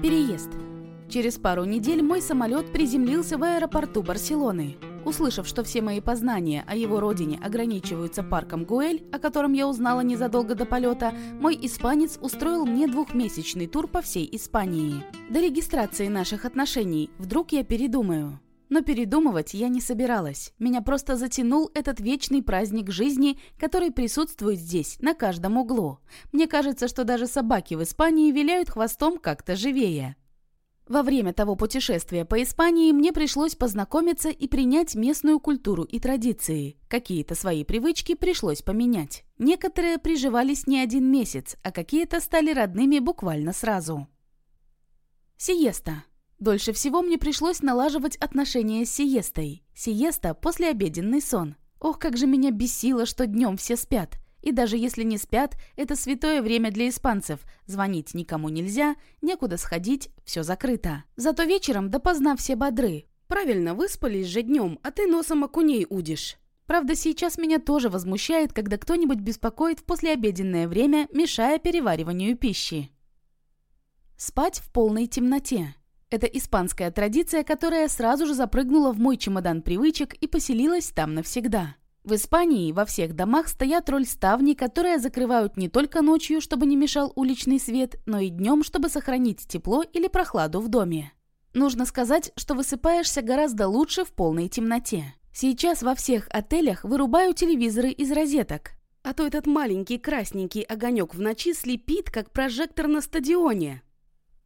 Переезд. Через пару недель мой самолет приземлился в аэропорту Барселоны. Услышав, что все мои познания о его родине ограничиваются парком Гуэль, о котором я узнала незадолго до полета, мой испанец устроил мне двухмесячный тур по всей Испании. До регистрации наших отношений вдруг я передумаю. Но передумывать я не собиралась. Меня просто затянул этот вечный праздник жизни, который присутствует здесь, на каждом углу. Мне кажется, что даже собаки в Испании виляют хвостом как-то живее. Во время того путешествия по Испании мне пришлось познакомиться и принять местную культуру и традиции. Какие-то свои привычки пришлось поменять. Некоторые приживались не один месяц, а какие-то стали родными буквально сразу. Сиеста. Дольше всего мне пришлось налаживать отношения с сиестой. Сиеста – послеобеденный сон. Ох, как же меня бесило, что днем все спят. И даже если не спят, это святое время для испанцев. Звонить никому нельзя, некуда сходить, все закрыто. Зато вечером допоздна все бодры. Правильно, выспались же днем, а ты носом окуней удишь. Правда, сейчас меня тоже возмущает, когда кто-нибудь беспокоит в послеобеденное время, мешая перевариванию пищи. Спать в полной темноте. Это испанская традиция, которая сразу же запрыгнула в мой чемодан привычек и поселилась там навсегда. В Испании во всех домах стоят роль ставни, которые закрывают не только ночью, чтобы не мешал уличный свет, но и днем, чтобы сохранить тепло или прохладу в доме. Нужно сказать, что высыпаешься гораздо лучше в полной темноте. Сейчас во всех отелях вырубают телевизоры из розеток. А то этот маленький красненький огонек в ночи слепит, как прожектор на стадионе.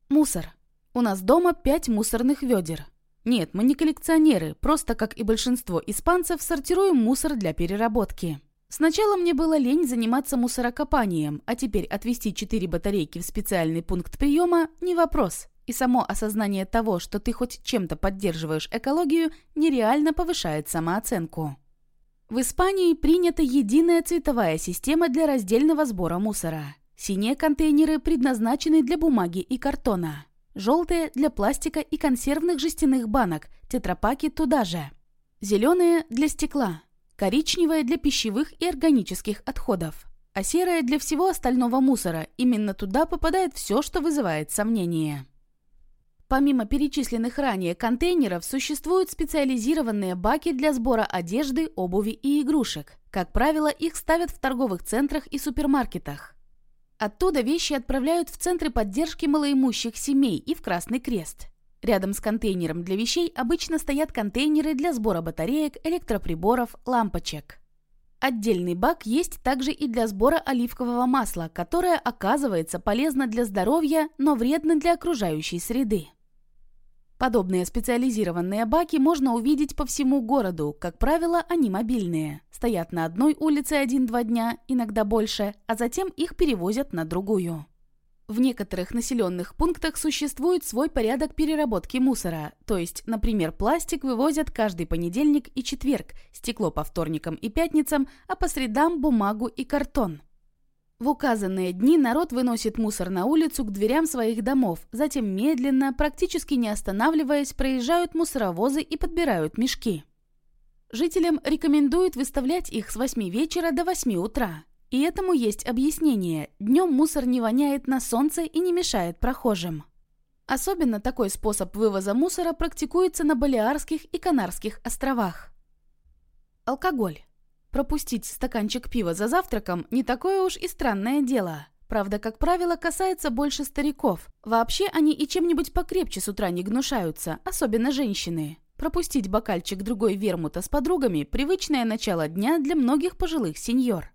Мусор. У нас дома пять мусорных ведер. Нет, мы не коллекционеры, просто, как и большинство испанцев, сортируем мусор для переработки. Сначала мне было лень заниматься мусорокопанием, а теперь отвезти четыре батарейки в специальный пункт приема – не вопрос. И само осознание того, что ты хоть чем-то поддерживаешь экологию, нереально повышает самооценку. В Испании принята единая цветовая система для раздельного сбора мусора. Синие контейнеры предназначены для бумаги и картона. Желтые для пластика и консервных жестяных банок, тетрапаки туда же. Зеленые для стекла. Коричневые для пищевых и органических отходов. А серые для всего остального мусора. Именно туда попадает все, что вызывает сомнения. Помимо перечисленных ранее контейнеров, существуют специализированные баки для сбора одежды, обуви и игрушек. Как правило, их ставят в торговых центрах и супермаркетах. Оттуда вещи отправляют в центры поддержки малоимущих семей и в Красный Крест. Рядом с контейнером для вещей обычно стоят контейнеры для сбора батареек, электроприборов, лампочек. Отдельный бак есть также и для сбора оливкового масла, которое оказывается полезно для здоровья, но вредно для окружающей среды. Подобные специализированные баки можно увидеть по всему городу. Как правило, они мобильные. Стоят на одной улице один-два дня, иногда больше, а затем их перевозят на другую. В некоторых населенных пунктах существует свой порядок переработки мусора. То есть, например, пластик вывозят каждый понедельник и четверг, стекло по вторникам и пятницам, а по средам бумагу и картон. В указанные дни народ выносит мусор на улицу к дверям своих домов, затем медленно, практически не останавливаясь, проезжают мусоровозы и подбирают мешки. Жителям рекомендуют выставлять их с 8 вечера до 8 утра. И этому есть объяснение. Днем мусор не воняет на солнце и не мешает прохожим. Особенно такой способ вывоза мусора практикуется на Балиарских и Канарских островах. Алкоголь. Пропустить стаканчик пива за завтраком не такое уж и странное дело. Правда, как правило, касается больше стариков. Вообще они и чем-нибудь покрепче с утра не гнушаются, особенно женщины. Пропустить бокальчик другой вермута с подругами – привычное начало дня для многих пожилых сеньор.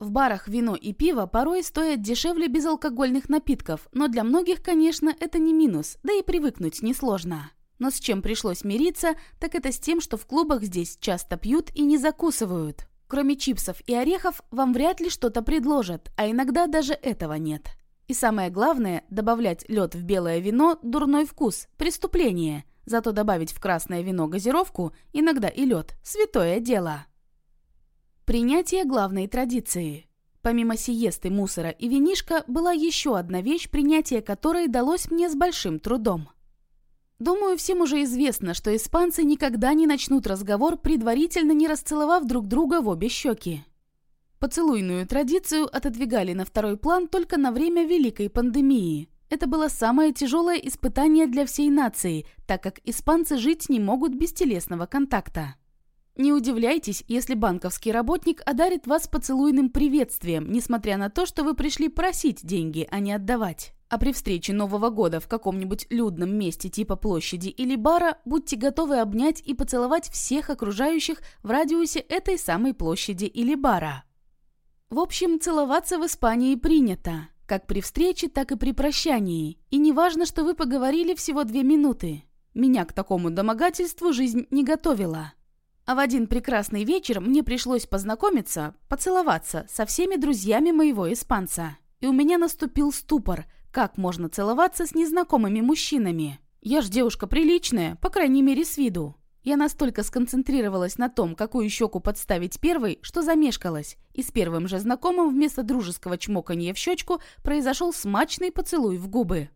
В барах вино и пиво порой стоят дешевле безалкогольных напитков, но для многих, конечно, это не минус, да и привыкнуть несложно. Но с чем пришлось мириться, так это с тем, что в клубах здесь часто пьют и не закусывают. Кроме чипсов и орехов, вам вряд ли что-то предложат, а иногда даже этого нет. И самое главное, добавлять лед в белое вино – дурной вкус, преступление. Зато добавить в красное вино газировку, иногда и лед – святое дело. Принятие главной традиции. Помимо сиесты, мусора и винишка, была еще одна вещь, принятие которой далось мне с большим трудом – Думаю, всем уже известно, что испанцы никогда не начнут разговор, предварительно не расцеловав друг друга в обе щеки. Поцелуйную традицию отодвигали на второй план только на время Великой пандемии. Это было самое тяжелое испытание для всей нации, так как испанцы жить не могут без телесного контакта. Не удивляйтесь, если банковский работник одарит вас поцелуйным приветствием, несмотря на то, что вы пришли просить деньги, а не отдавать. А при встрече Нового года в каком-нибудь людном месте типа площади или бара будьте готовы обнять и поцеловать всех окружающих в радиусе этой самой площади или бара. В общем, целоваться в Испании принято. Как при встрече, так и при прощании. И не важно, что вы поговорили всего две минуты. Меня к такому домогательству жизнь не готовила. А в один прекрасный вечер мне пришлось познакомиться, поцеловаться со всеми друзьями моего испанца. И у меня наступил ступор, как можно целоваться с незнакомыми мужчинами. Я ж девушка приличная, по крайней мере с виду. Я настолько сконцентрировалась на том, какую щеку подставить первой, что замешкалась, и с первым же знакомым вместо дружеского чмоканья в щечку произошел смачный поцелуй в губы.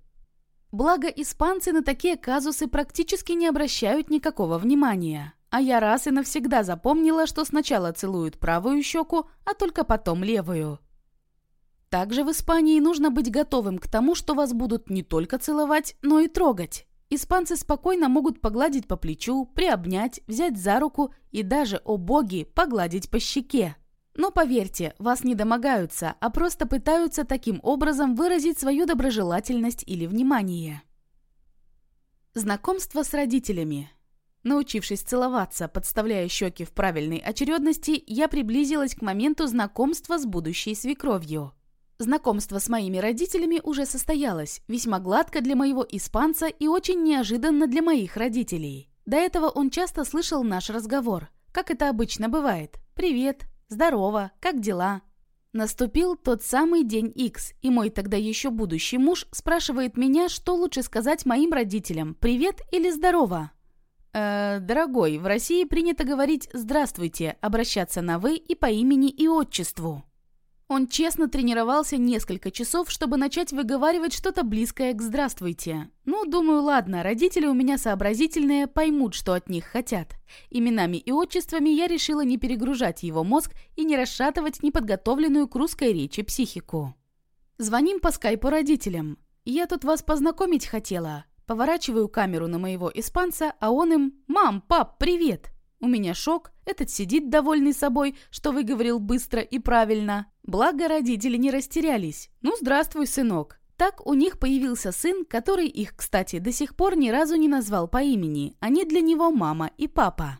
Благо, испанцы на такие казусы практически не обращают никакого внимания. А я раз и навсегда запомнила, что сначала целуют правую щеку, а только потом левую. Также в Испании нужно быть готовым к тому, что вас будут не только целовать, но и трогать. Испанцы спокойно могут погладить по плечу, приобнять, взять за руку и даже, о боги, погладить по щеке. Но поверьте, вас не домогаются, а просто пытаются таким образом выразить свою доброжелательность или внимание. Знакомство с родителями. Научившись целоваться, подставляя щеки в правильной очередности, я приблизилась к моменту знакомства с будущей свекровью. Знакомство с моими родителями уже состоялось, весьма гладко для моего испанца и очень неожиданно для моих родителей. До этого он часто слышал наш разговор. Как это обычно бывает. «Привет», «Здорово», «Как дела?». Наступил тот самый день X, и мой тогда еще будущий муж спрашивает меня, что лучше сказать моим родителям «Привет» или «Здорово?». «Э, дорогой, в России принято говорить «Здравствуйте», обращаться на «вы» и по имени и отчеству. Он честно тренировался несколько часов, чтобы начать выговаривать что-то близкое к «здравствуйте». Ну, думаю, ладно, родители у меня сообразительные, поймут, что от них хотят. Именами и отчествами я решила не перегружать его мозг и не расшатывать неподготовленную к русской речи психику. Звоним по скайпу родителям. Я тут вас познакомить хотела. Поворачиваю камеру на моего испанца, а он им «Мам, пап, привет!» У меня шок, этот сидит довольный собой, что выговорил быстро и правильно. Благо родители не растерялись. Ну, здравствуй, сынок. Так у них появился сын, который их, кстати, до сих пор ни разу не назвал по имени. Они для него мама и папа.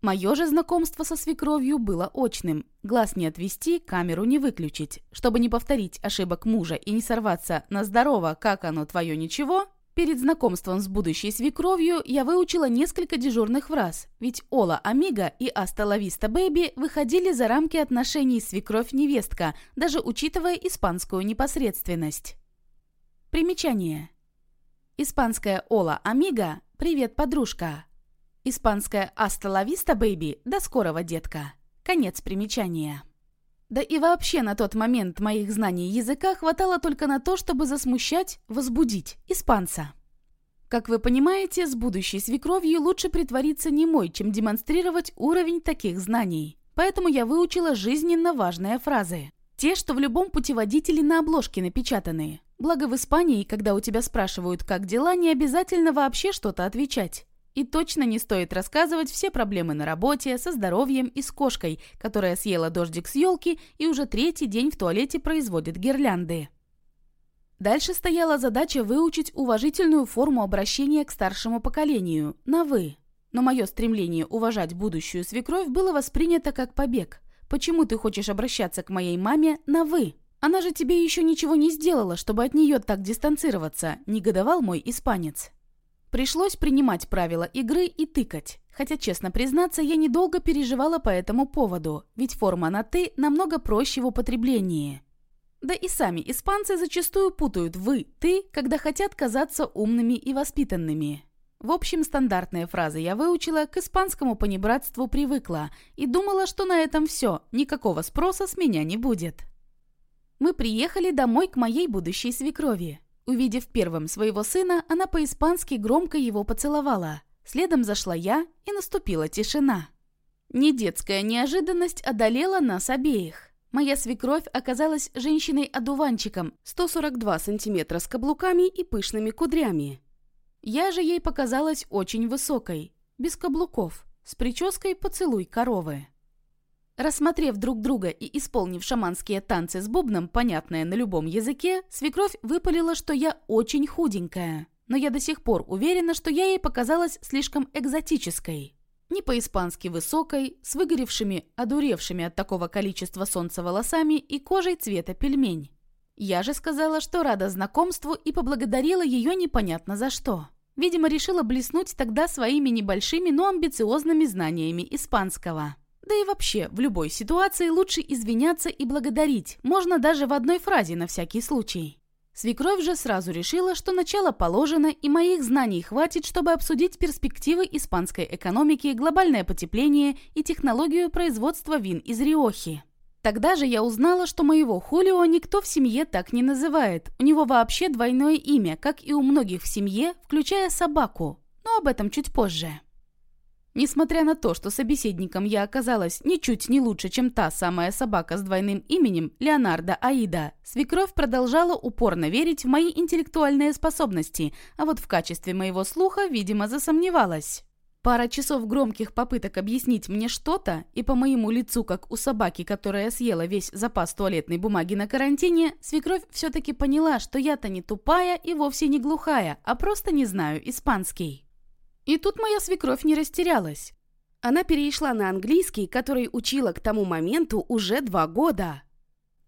Мое же знакомство со свекровью было очным. Глаз не отвести, камеру не выключить. Чтобы не повторить ошибок мужа и не сорваться на «здорово, как оно твое ничего», Перед знакомством с будущей свекровью я выучила несколько дежурных фраз, ведь Hola amiga и Hasta la vista baby выходили за рамки отношений свекровь-невестка, даже учитывая испанскую непосредственность. Примечание. Испанская Hola amiga – «Привет, подружка». Испанская Hasta la vista baby – «До скорого, детка». Конец примечания. Да и вообще на тот момент моих знаний языка хватало только на то, чтобы засмущать, возбудить испанца. Как вы понимаете, с будущей свекровью лучше притвориться немой, чем демонстрировать уровень таких знаний. Поэтому я выучила жизненно важные фразы. Те, что в любом путеводителе на обложке напечатаны. Благо в Испании, когда у тебя спрашивают, как дела, не обязательно вообще что-то отвечать. И точно не стоит рассказывать все проблемы на работе, со здоровьем и с кошкой, которая съела дождик с елки и уже третий день в туалете производит гирлянды. Дальше стояла задача выучить уважительную форму обращения к старшему поколению, на «вы». Но мое стремление уважать будущую свекровь было воспринято как побег. Почему ты хочешь обращаться к моей маме на «вы»? Она же тебе еще ничего не сделала, чтобы от нее так дистанцироваться, негодовал мой испанец. Пришлось принимать правила игры и тыкать. Хотя, честно признаться, я недолго переживала по этому поводу, ведь форма на «ты» намного проще в употреблении. Да и сами испанцы зачастую путают «вы», «ты», когда хотят казаться умными и воспитанными. В общем, стандартные фразы я выучила, к испанскому понебратству привыкла и думала, что на этом все, никакого спроса с меня не будет. Мы приехали домой к моей будущей свекрови. Увидев первым своего сына, она по-испански громко его поцеловала. Следом зашла я, и наступила тишина. Недетская неожиданность одолела нас обеих. Моя свекровь оказалась женщиной-одуванчиком 142 сантиметра с каблуками и пышными кудрями. Я же ей показалась очень высокой, без каблуков, с прической «Поцелуй коровы». Рассмотрев друг друга и исполнив шаманские танцы с бубном, понятное на любом языке, свекровь выпалила, что я очень худенькая. Но я до сих пор уверена, что я ей показалась слишком экзотической не по-испански высокой, с выгоревшими, одуревшими от такого количества солнца волосами и кожей цвета пельмень. Я же сказала, что рада знакомству и поблагодарила ее непонятно за что. Видимо, решила блеснуть тогда своими небольшими, но амбициозными знаниями испанского. Да и вообще, в любой ситуации лучше извиняться и благодарить, можно даже в одной фразе на всякий случай. Свекровь же сразу решила, что начало положено, и моих знаний хватит, чтобы обсудить перспективы испанской экономики, глобальное потепление и технологию производства вин из Риохи. Тогда же я узнала, что моего Хулио никто в семье так не называет. У него вообще двойное имя, как и у многих в семье, включая собаку. Но об этом чуть позже. Несмотря на то, что собеседником я оказалась ничуть не лучше, чем та самая собака с двойным именем Леонардо Аида, свекровь продолжала упорно верить в мои интеллектуальные способности, а вот в качестве моего слуха, видимо, засомневалась. Пара часов громких попыток объяснить мне что-то, и по моему лицу, как у собаки, которая съела весь запас туалетной бумаги на карантине, свекровь все-таки поняла, что я-то не тупая и вовсе не глухая, а просто не знаю испанский. И тут моя свекровь не растерялась. Она перешла на английский, который учила к тому моменту уже два года.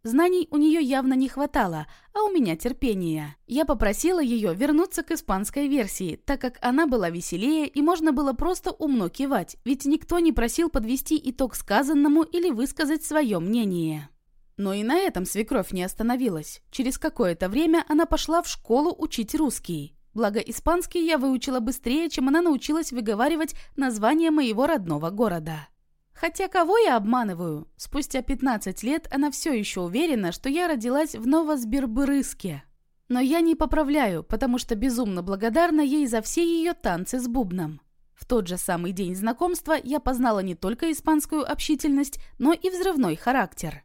Знаний у нее явно не хватало, а у меня терпения. Я попросила ее вернуться к испанской версии, так как она была веселее и можно было просто умно кивать, ведь никто не просил подвести итог сказанному или высказать свое мнение. Но и на этом свекровь не остановилась. Через какое-то время она пошла в школу учить русский. Благо, испанский я выучила быстрее, чем она научилась выговаривать название моего родного города. Хотя кого я обманываю? Спустя 15 лет она все еще уверена, что я родилась в Новосбирбырыске. Но я не поправляю, потому что безумно благодарна ей за все ее танцы с бубном. В тот же самый день знакомства я познала не только испанскую общительность, но и взрывной характер.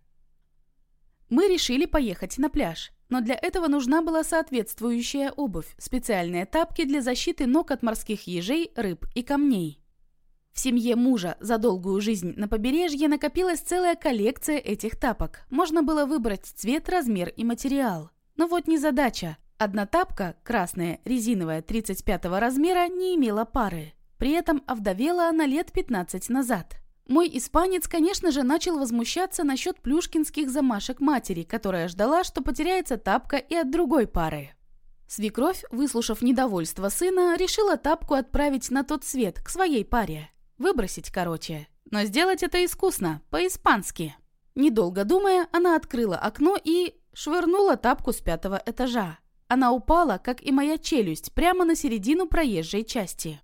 Мы решили поехать на пляж. Но для этого нужна была соответствующая обувь, специальные тапки для защиты ног от морских ежей, рыб и камней. В семье мужа за долгую жизнь на побережье накопилась целая коллекция этих тапок. Можно было выбрать цвет, размер и материал. Но вот не задача. Одна тапка, красная, резиновая, 35 размера, не имела пары. При этом овдовела она лет 15 назад. Мой испанец, конечно же, начал возмущаться насчет плюшкинских замашек матери, которая ждала, что потеряется тапка и от другой пары. Свекровь, выслушав недовольство сына, решила тапку отправить на тот свет, к своей паре. Выбросить, короче. Но сделать это искусно, по-испански. Недолго думая, она открыла окно и швырнула тапку с пятого этажа. Она упала, как и моя челюсть, прямо на середину проезжей части.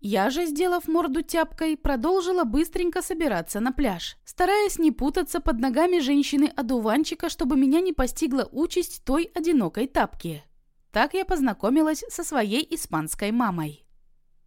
Я же, сделав морду тяпкой, продолжила быстренько собираться на пляж, стараясь не путаться под ногами женщины-одуванчика, чтобы меня не постигла участь той одинокой тапки. Так я познакомилась со своей испанской мамой.